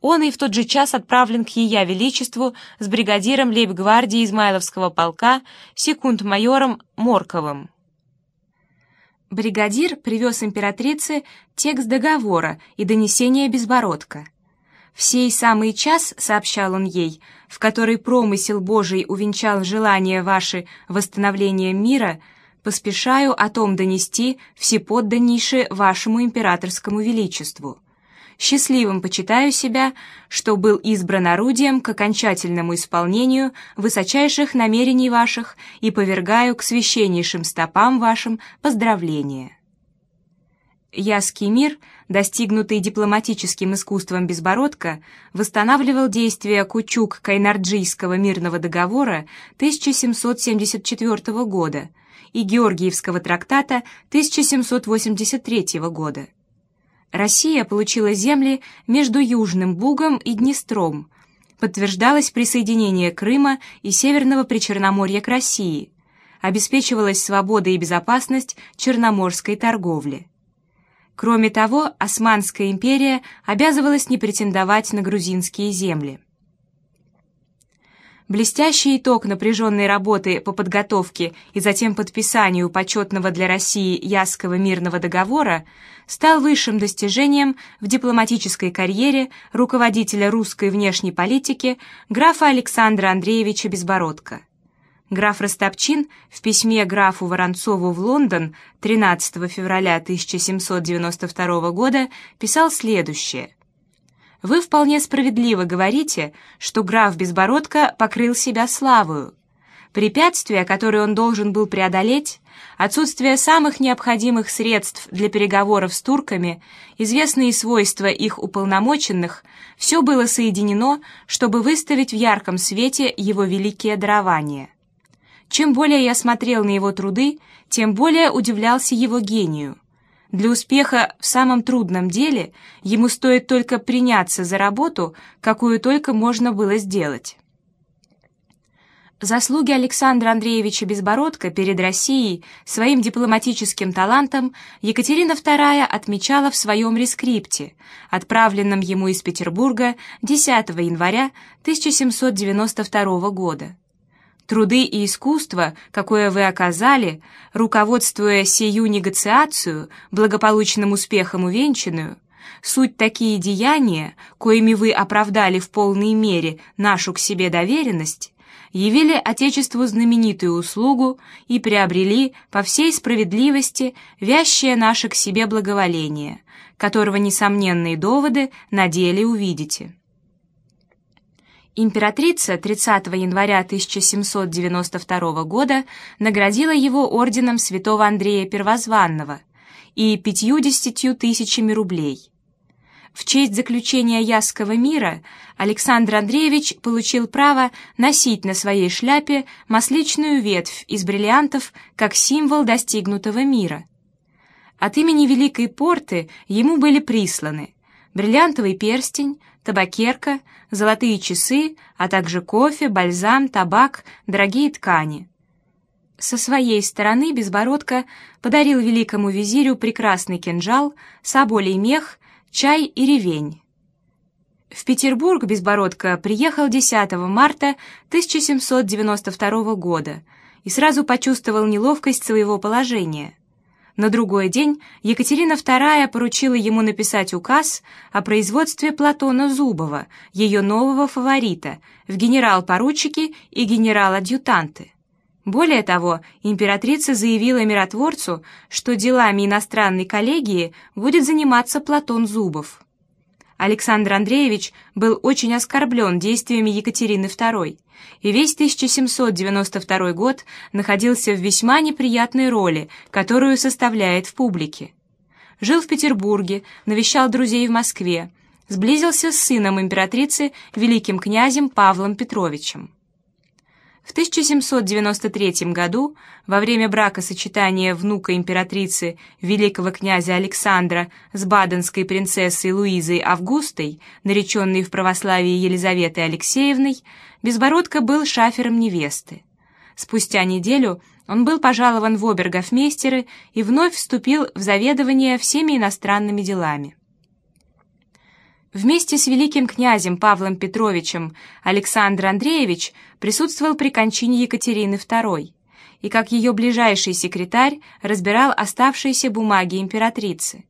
он и в тот же час отправлен к Ее Величеству с бригадиром лейб-гвардии Измайловского полка секунд-майором Морковым. Бригадир привез императрице текст договора и донесение Безбородка. «В сей самый час, — сообщал он ей, — в который промысел Божий увенчал желание ваше восстановления мира, поспешаю о том донести всеподданнейше вашему императорскому величеству» счастливым почитаю себя, что был избран орудием к окончательному исполнению высочайших намерений ваших и повергаю к священнейшим стопам вашим поздравления. Яский мир, достигнутый дипломатическим искусством Безбородка, восстанавливал действия Кучук-Кайнарджийского мирного договора 1774 года и Георгиевского трактата 1783 года. Россия получила земли между Южным Бугом и Днестром. Подтверждалось присоединение Крыма и Северного Причерноморья к России. Обеспечивалась свобода и безопасность черноморской торговли. Кроме того, Османская империя обязывалась не претендовать на грузинские земли. Блестящий итог напряженной работы по подготовке и затем подписанию почетного для России Ясского мирного договора стал высшим достижением в дипломатической карьере руководителя русской внешней политики графа Александра Андреевича Безбородко. Граф Растопчин в письме графу Воронцову в Лондон 13 февраля 1792 года писал следующее. Вы вполне справедливо говорите, что граф Безбородко покрыл себя славою. Препятствия, которые он должен был преодолеть, отсутствие самых необходимых средств для переговоров с турками, известные свойства их уполномоченных, все было соединено, чтобы выставить в ярком свете его великие дарования. Чем более я смотрел на его труды, тем более удивлялся его гению. Для успеха в самом трудном деле ему стоит только приняться за работу, какую только можно было сделать. Заслуги Александра Андреевича Безбородко перед Россией своим дипломатическим талантом Екатерина II отмечала в своем рескрипте, отправленном ему из Петербурга 10 января 1792 года труды и искусство, какое вы оказали, руководствуя сию негациацию, благополучным успехом увенчанную, суть такие деяния, коими вы оправдали в полной мере нашу к себе доверенность, явили Отечеству знаменитую услугу и приобрели по всей справедливости вящее наше к себе благоволение, которого несомненные доводы на деле увидите. Императрица 30 января 1792 года наградила его орденом святого Андрея Первозванного и пятьюдесятью тысячами рублей. В честь заключения Ясского мира Александр Андреевич получил право носить на своей шляпе масличную ветвь из бриллиантов как символ достигнутого мира. От имени Великой Порты ему были присланы бриллиантовый перстень, табакерка, золотые часы, а также кофе, бальзам, табак, дорогие ткани. Со своей стороны Безбородко подарил великому визирю прекрасный кинжал, соболей мех, чай и ревень. В Петербург Безбородко приехал 10 марта 1792 года и сразу почувствовал неловкость своего положения. На другой день Екатерина II поручила ему написать указ о производстве Платона Зубова, ее нового фаворита, в генерал-поручики и генерал-адъютанты. Более того, императрица заявила миротворцу, что делами иностранной коллегии будет заниматься Платон Зубов. Александр Андреевич был очень оскорблен действиями Екатерины II, и весь 1792 год находился в весьма неприятной роли, которую составляет в публике. Жил в Петербурге, навещал друзей в Москве, сблизился с сыном императрицы, великим князем Павлом Петровичем. В 1793 году, во время бракосочетания внука императрицы великого князя Александра с баденской принцессой Луизой Августой, нареченной в православии Елизаветой Алексеевной, Безбородко был шафером невесты. Спустя неделю он был пожалован в обергофмейстеры и вновь вступил в заведование всеми иностранными делами. Вместе с великим князем Павлом Петровичем Александр Андреевич присутствовал при кончине Екатерины II и как ее ближайший секретарь разбирал оставшиеся бумаги императрицы.